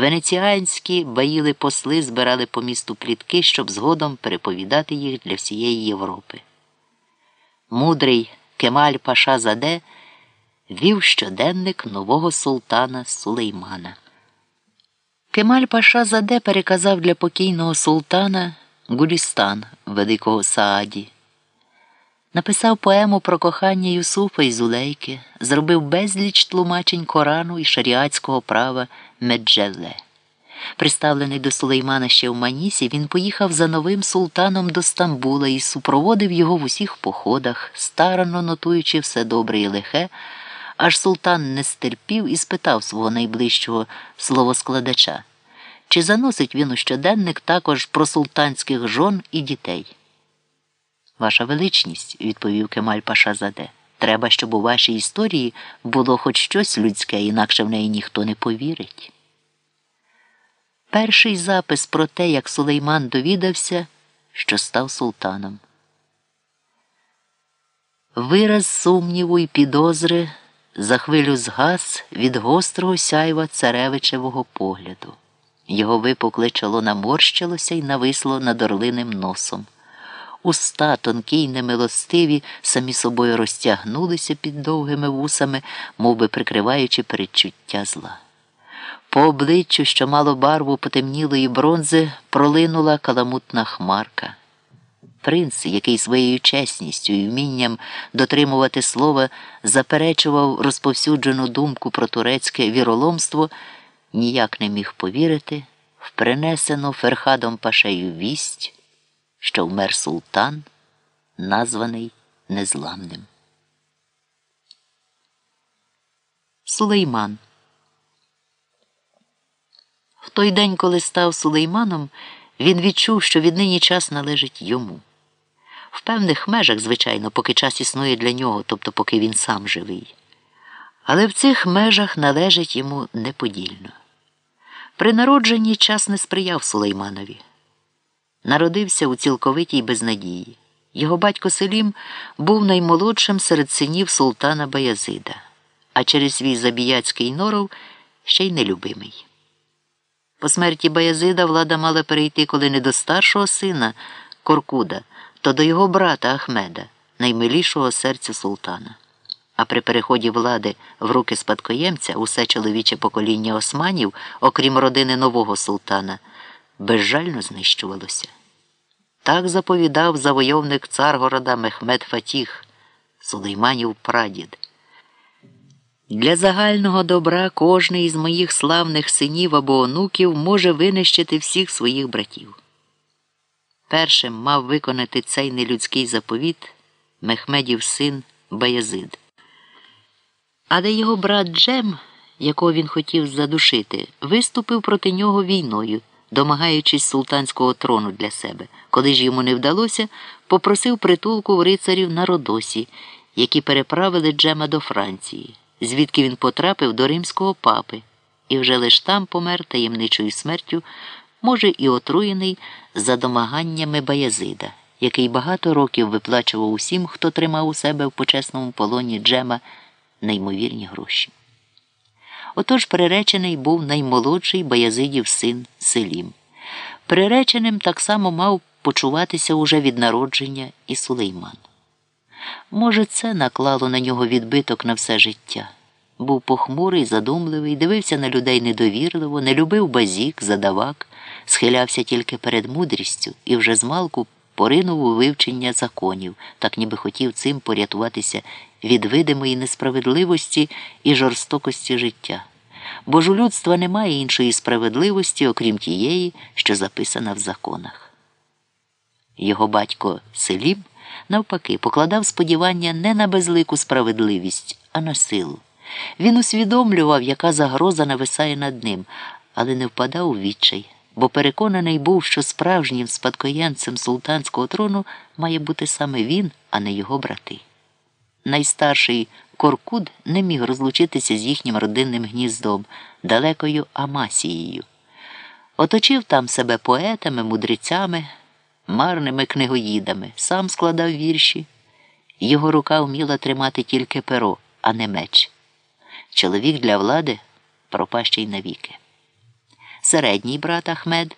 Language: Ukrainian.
Венеціанські баїли посли збирали по місту плітки, щоб згодом переповідати їх для всієї Європи. Мудрий Кемаль Паша Заде вів щоденник нового султана Сулеймана. Кемаль Паша Заде переказав для покійного султана Гулістан Великого Сааді. Написав поему про кохання Юсуфа і Зулейки, зробив безліч тлумачень Корану і шаріатського права Меджелле. Приставлений до Сулеймана ще в Манісі, він поїхав за новим султаном до Стамбула і супроводив його в усіх походах, старанно нотуючи все добре і лихе, аж султан не стерпів і спитав свого найближчого словоскладача, чи заносить він у щоденник також про султанських жон і дітей. Ваша величність, відповів Кемаль Пашазаде, треба, щоб у вашій історії було хоч щось людське, інакше в неї ніхто не повірить. Перший запис про те, як Сулейман довідався, що став султаном. Вираз сумніву і підозри за хвилю згас від гострого сяйва царевичевого погляду. Його випукле чоло наморщилося і нависло над орлиним носом. Уста, тонкі й немилостиві, самі собою розтягнулися під довгими вусами, мов би прикриваючи передчуття зла. По обличчю, що мало барву потемнілої бронзи, пролинула каламутна хмарка. Принц, який своєю чесністю і вмінням дотримувати слова заперечував розповсюджену думку про турецьке віроломство, ніяк не міг повірити в принесену Ферхадом Пашею вість що вмер султан, названий Незламним. Сулейман. В той день, коли став сулейманом, він відчув, що віднині час належить йому. В певних межах, звичайно, поки час існує для нього, тобто поки він сам живий. Але в цих межах належить йому неподільно. При народженні час не сприяв Сулейманові. Народився у цілковитій безнадії. Його батько Селім був наймолодшим серед синів султана Баязида, а через свій забіяцький норов ще й нелюбимий. По смерті Баязида влада мала перейти коли не до старшого сина Коркуда, то до його брата Ахмеда, наймилішого серця султана. А при переході влади в руки спадкоємця усе чоловіче покоління османів, окрім родини нового султана безжально знищувалося. Так заповідав завойовник царгорода Мехмед Фатіх, Сулейманів прадід. Для загального добра кожний із моїх славних синів або онуків може винищити всіх своїх братів. Першим мав виконати цей нелюдський заповіт Мехмедів син Баязид. Але його брат Джем, якого він хотів задушити, виступив проти нього війною домагаючись султанського трону для себе. Коли ж йому не вдалося, попросив притулку в рицарів на Родосі, які переправили Джема до Франції, звідки він потрапив до римського папи, і вже лиш там помер таємничою смертю, може, і отруєний за домаганнями Баязида, який багато років виплачував усім, хто тримав у себе в почесному полоні Джема неймовірні гроші. Отож приречений був наймолодший Баязидів син Селім. Приреченим так само мав почуватися уже від народження і Сулейман. Може, це наклало на нього відбиток на все життя. Був похмурий, задумливий, дивився на людей недовірливо, не любив базік, задавак, схилявся тільки перед мудрістю і вже змалку поринув у вивчення законів, так ніби хотів цим порятуватися від видимої несправедливості і жорстокості життя. Бо ж у людства немає іншої справедливості, окрім тієї, що записана в законах. Його батько Селім, навпаки, покладав сподівання не на безлику справедливість, а на силу. Він усвідомлював, яка загроза нависає над ним, але не впадав у відчай бо переконаний був, що справжнім спадкоємцем султанського трону має бути саме він, а не його брати. Найстарший Коркуд не міг розлучитися з їхнім родинним гніздом, далекою Амасією. Оточив там себе поетами, мудрецями, марними книгоїдами, сам складав вірші. Його рука вміла тримати тільки перо, а не меч. Чоловік для влади пропащий навіки. Середній брат Ахмед